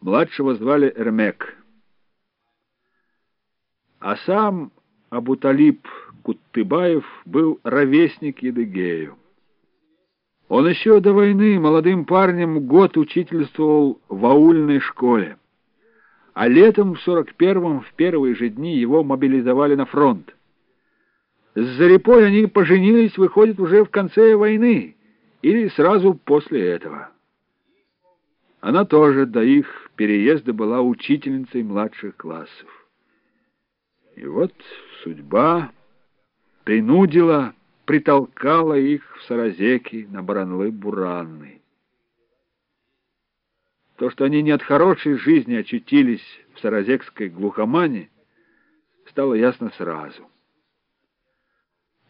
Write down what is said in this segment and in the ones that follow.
Младшего звали Эрмек. А сам Абуталип Куттыбаев был ровесник Едыгею. Он еще до войны молодым парнем год учительствовал в аульной школе, а летом в 41-м в первые же дни его мобилизовали на фронт. С Зарипой они поженились, выходит, уже в конце войны или сразу после этого. Она тоже до их переезда была учительницей младших классов. И вот судьба принудила, притолкала их в Саразеки на Баранлы-Буранны. То, что они не от хорошей жизни очутились в Саразекской глухомане, стало ясно сразу.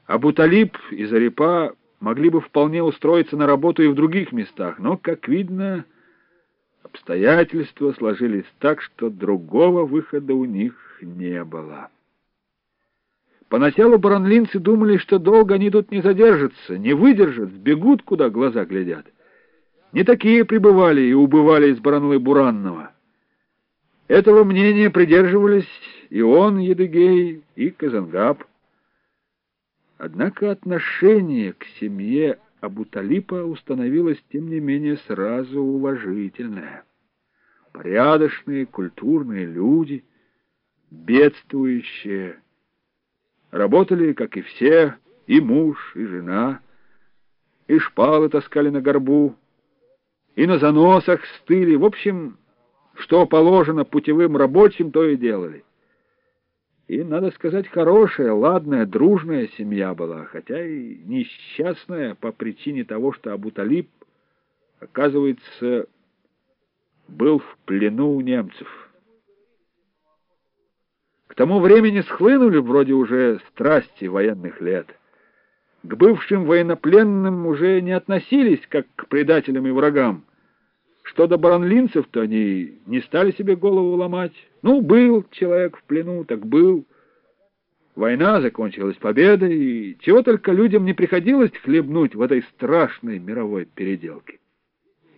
Абуталип и Зарипа могли бы вполне устроиться на работу и в других местах, но, как видно, Обстоятельства сложились так, что другого выхода у них не было. Поначалу баранлинцы думали, что долго они тут не задержатся, не выдержат, сбегут, куда глаза глядят. Не такие пребывали и убывали из Баранлы-Буранного. Этого мнения придерживались и он, Едыгей, и Казангаб. Однако отношение к семье Абуталипа установилось, тем не менее, сразу уважительное. Порядочные, культурные люди, бедствующие, работали, как и все, и муж, и жена, и шпалы таскали на горбу, и на заносах стыли, в общем, что положено путевым рабочим, то и делали. И, надо сказать, хорошая, ладная, дружная семья была, хотя и несчастная по причине того, что Абуталиб, оказывается, был в плену у немцев. К тому времени схлынули вроде уже страсти военных лет. К бывшим военнопленным уже не относились, как к предателям и врагам. Что до баранлинцев, то они не стали себе голову ломать. Ну, был человек в плену, так был. Война закончилась победой, и чего только людям не приходилось хлебнуть в этой страшной мировой переделке.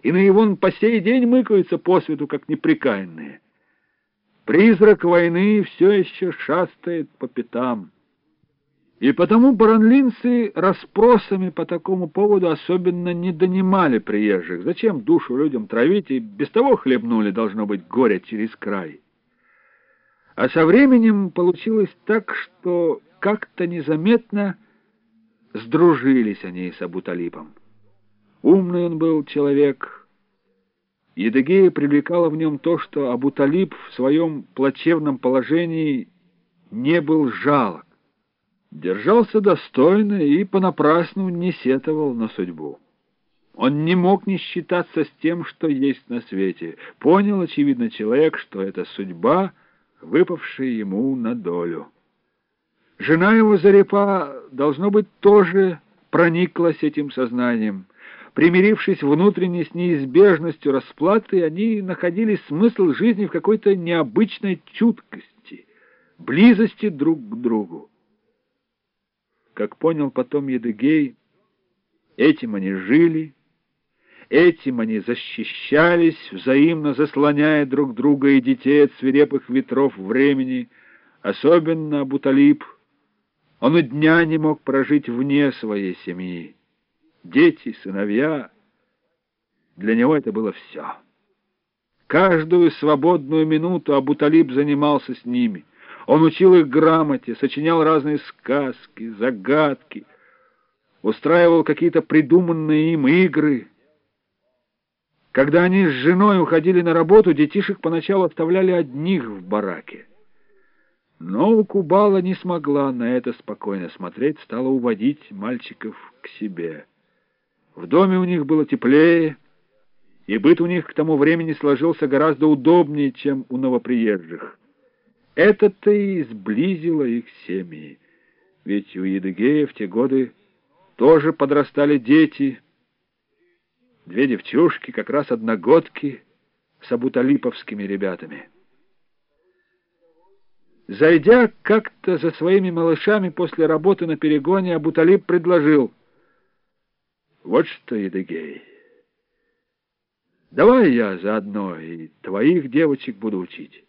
И на его по сей день мыкаются по свету, как неприкаянные. Призрак войны все еще шастает по пятам. И потому баранлинцы расспросами по такому поводу особенно не донимали приезжих. Зачем душу людям травить, и без того хлебнули, должно быть, горе через край. А со временем получилось так, что как-то незаметно сдружились они с Абуталипом. Умный он был человек. Едыгея привлекало в нем то, что Абуталип в своем плачевном положении не был жалок держался достойно и понапрасну не сетовал на судьбу. Он не мог не считаться с тем, что есть на свете. Понял, очевидно, человек, что это судьба, выпавшая ему на долю. Жена его Зарепа, должно быть, тоже прониклась этим сознанием. Примирившись внутренне с неизбежностью расплаты, они находили смысл жизни в какой-то необычной чуткости, близости друг к другу. Как понял потом Едыгей, этим они жили, этим они защищались, взаимно заслоняя друг друга и детей от свирепых ветров времени, особенно Абуталип. Он и дня не мог прожить вне своей семьи. Дети, сыновья, для него это было все. Каждую свободную минуту Абуталиб занимался с ними — он учил их грамоте, сочинял разные сказки, загадки, устраивал какие-то придуманные им игры. Когда они с женой уходили на работу, детишек поначалу оставляли одних в бараке. Но Кубала не смогла на это спокойно смотреть, стала уводить мальчиков к себе. В доме у них было теплее, и быт у них к тому времени сложился гораздо удобнее, чем у новоприезжих. Это-то и сблизило их семьи, ведь у Едыгея в те годы тоже подрастали дети, две девчушки, как раз одногодки, с абуталиповскими ребятами. Зайдя как-то за своими малышами после работы на перегоне, Абуталип предложил, «Вот что, Едыгей, Давай я заодно и твоих девочек буду учить.